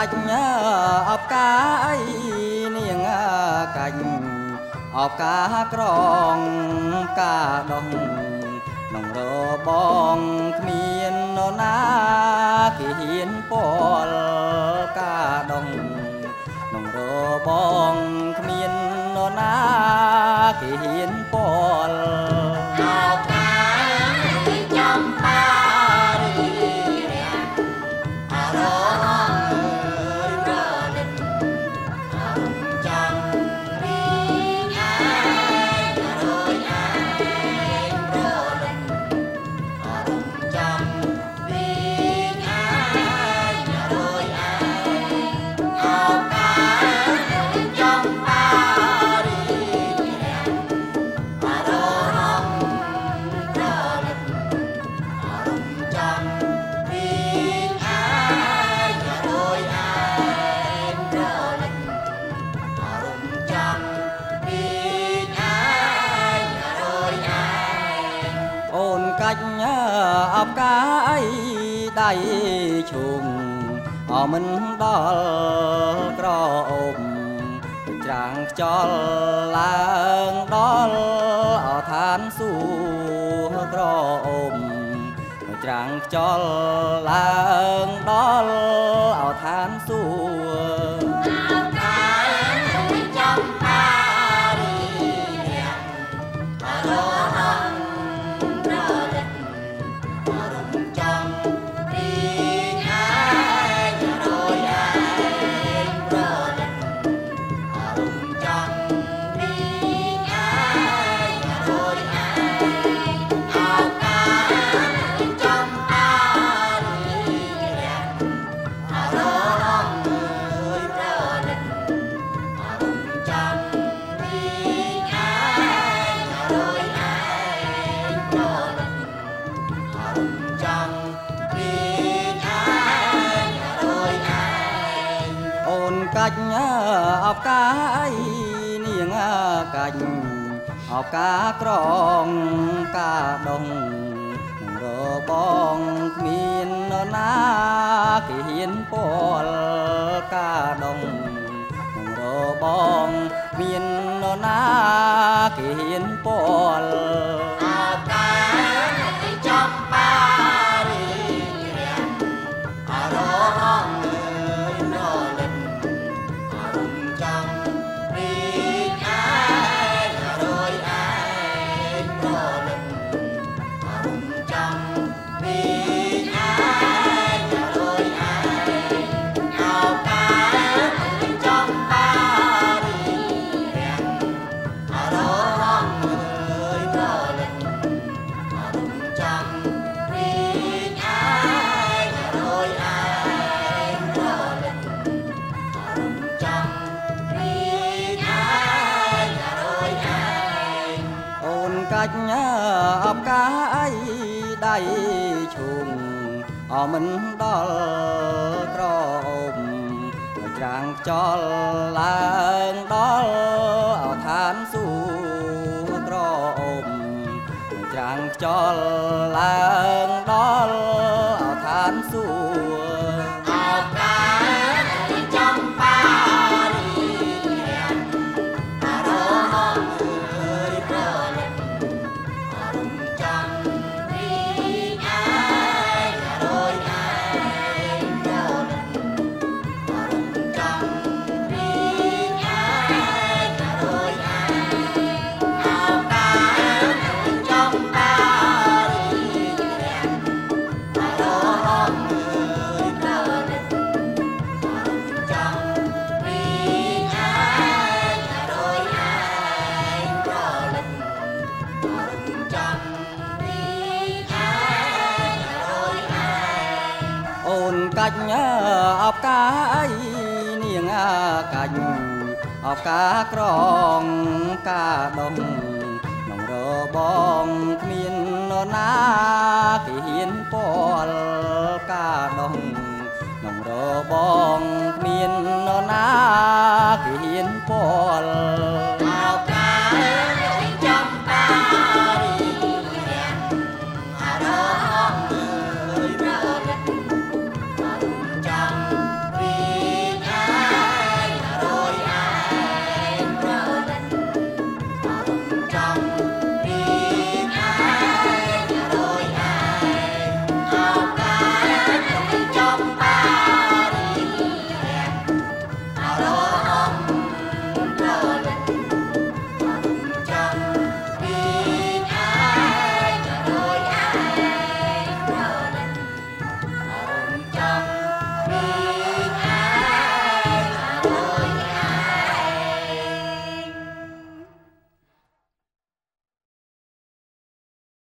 កាច់អបកាអីនាងកាច់អបកាក្រងកាដងក្នុងរបងគ្មាននរណាគេហ៊ានពលកាដងក្នុងរបងគ្មាននរណាគេហ៊ានពលកា អូនកាច់អបកាយដៃឈុំអមិនដល់ក្រអូបច្រាំងខ្យល់ឡើងដល់អឋានសួគ៌ក្រអូបច្រាំងខ្យល់ឡើងដល់អឋាន កាច់អបកាយនាងកាច់អបកាក្រងការដងនឹងរបងគ្មាននរណាគេហ៊ានពលការដងនឹងរបងគ្មាននរណាគេហ៊ានពល រំ ដៃឈុំអមិនដល់ក្រអូបច្រាំងខ្យល់ឡើងដល់អឋានសួគ៌ក្រអូបច្រាំងខ្យល់ឡើងដល់ កាច់អបកាយនាងកាច់អបកាក្រងការដងក្នុងរបងគ្មាននរណាគេហ៊ានពលការដងក្នុងរបងគ្មាននរណាគេហ៊ានពល